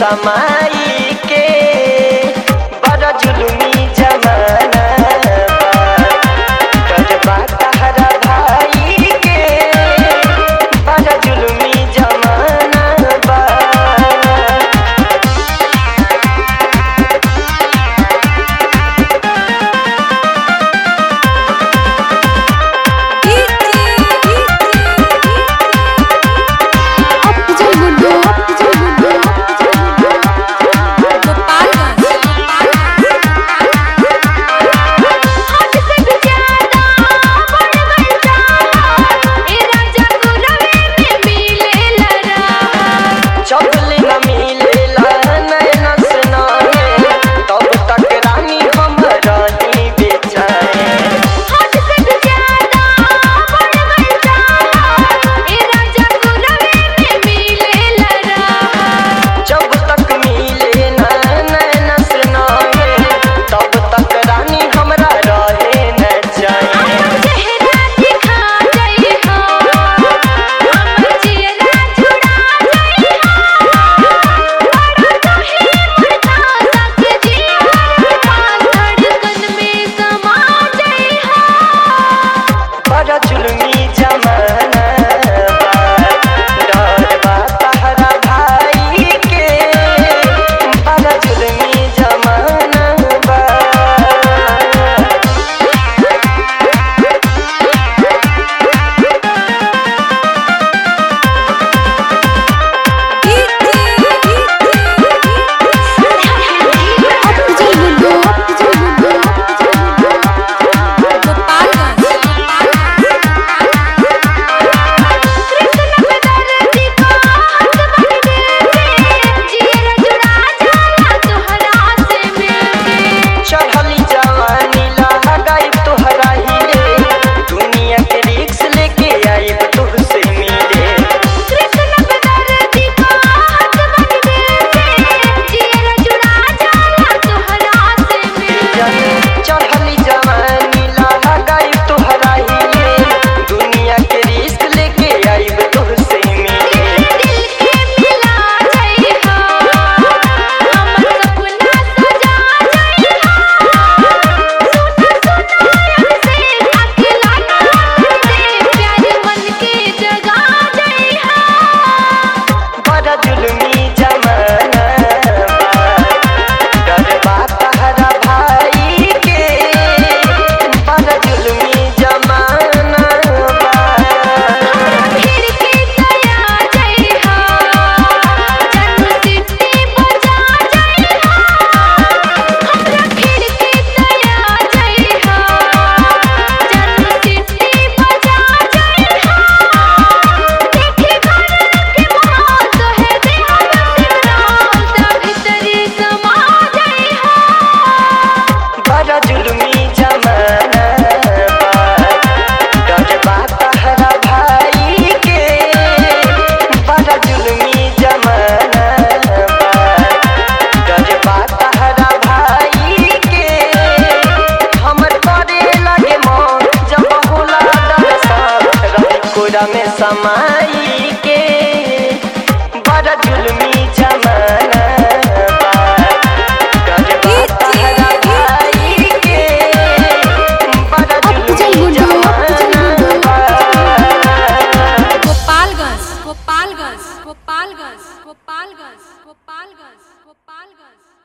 I'm sama